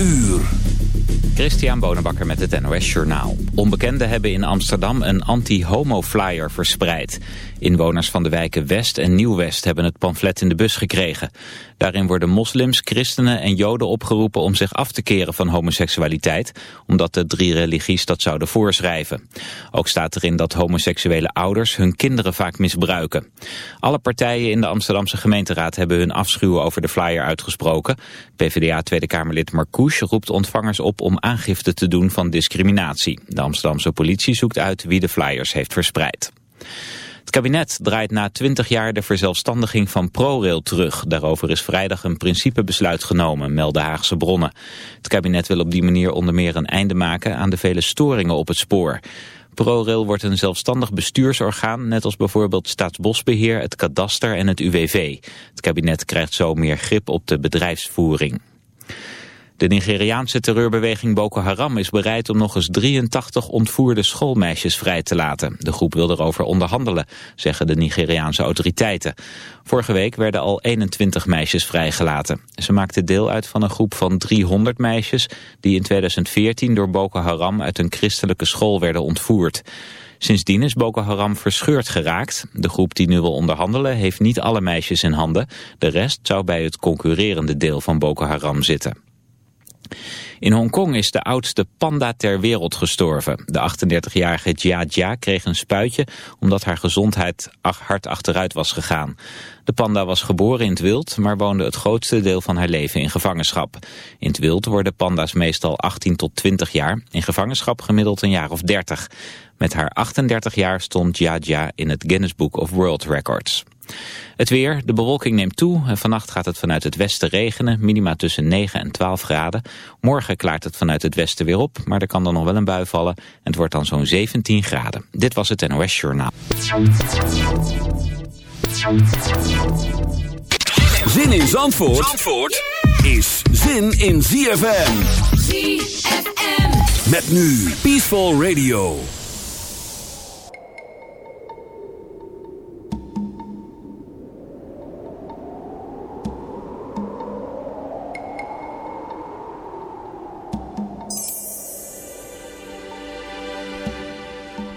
uur. Christian Bonenbakker met het NOS Journaal. Onbekenden hebben in Amsterdam een anti-homo-flyer verspreid. Inwoners van de wijken West en Nieuw-West hebben het pamflet in de bus gekregen. Daarin worden moslims, christenen en joden opgeroepen om zich af te keren van homoseksualiteit, omdat de drie religies dat zouden voorschrijven. Ook staat erin dat homoseksuele ouders hun kinderen vaak misbruiken. Alle partijen in de Amsterdamse gemeenteraad hebben hun afschuw over de flyer uitgesproken. PvdA Tweede Kamerlid Marcouche roept ontvangers op om aangifte te doen van discriminatie. De Amsterdamse politie zoekt uit wie de flyers heeft verspreid. Het kabinet draait na 20 jaar de verzelfstandiging van ProRail terug. Daarover is vrijdag een principebesluit genomen, melden Haagse bronnen. Het kabinet wil op die manier onder meer een einde maken aan de vele storingen op het spoor. ProRail wordt een zelfstandig bestuursorgaan, net als bijvoorbeeld Staatsbosbeheer, het Kadaster en het UWV. Het kabinet krijgt zo meer grip op de bedrijfsvoering. De Nigeriaanse terreurbeweging Boko Haram is bereid om nog eens 83 ontvoerde schoolmeisjes vrij te laten. De groep wil erover onderhandelen, zeggen de Nigeriaanse autoriteiten. Vorige week werden al 21 meisjes vrijgelaten. Ze maakten deel uit van een groep van 300 meisjes die in 2014 door Boko Haram uit een christelijke school werden ontvoerd. Sindsdien is Boko Haram verscheurd geraakt. De groep die nu wil onderhandelen heeft niet alle meisjes in handen. De rest zou bij het concurrerende deel van Boko Haram zitten. In Hongkong is de oudste panda ter wereld gestorven. De 38-jarige Jia Jia kreeg een spuitje omdat haar gezondheid hard achteruit was gegaan. De panda was geboren in het wild, maar woonde het grootste deel van haar leven in gevangenschap. In het wild worden panda's meestal 18 tot 20 jaar, in gevangenschap gemiddeld een jaar of 30. Met haar 38 jaar stond Jia Jia in het Guinness Book of World Records. Het weer, de bewolking neemt toe en vannacht gaat het vanuit het westen regenen, minima tussen 9 en 12 graden. Morgen klaart het vanuit het westen weer op, maar er kan dan nog wel een bui vallen en het wordt dan zo'n 17 graden. Dit was het NOS Journaal. Zin in Zandvoort, Zandvoort is zin in ZFM. ZFM. Met nu Peaceful Radio.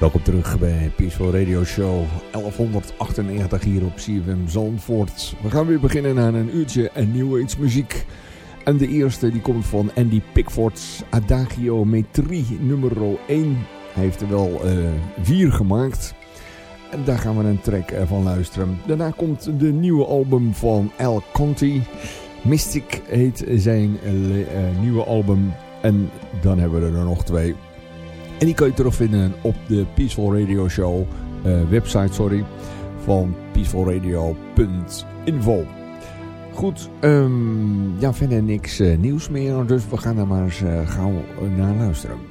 Welkom terug bij Peaceful Radio Show 1198 hier op CFM Zandvoort. We gaan weer beginnen aan een uurtje en nieuwe iets muziek. En de eerste die komt van Andy Pickford's Adagio Metri nummer 1. Hij heeft er wel uh, vier gemaakt. En daar gaan we een track van luisteren. Daarna komt de nieuwe album van Al Conti. Mystic heet zijn uh, nieuwe album. En dan hebben we er nog twee. En die kan je terugvinden op de Peaceful Radio Show uh, website sorry, van peacefulradio.info. Goed, um, ja, verder niks uh, nieuws meer, dus we gaan er maar eens uh, gauw naar luisteren.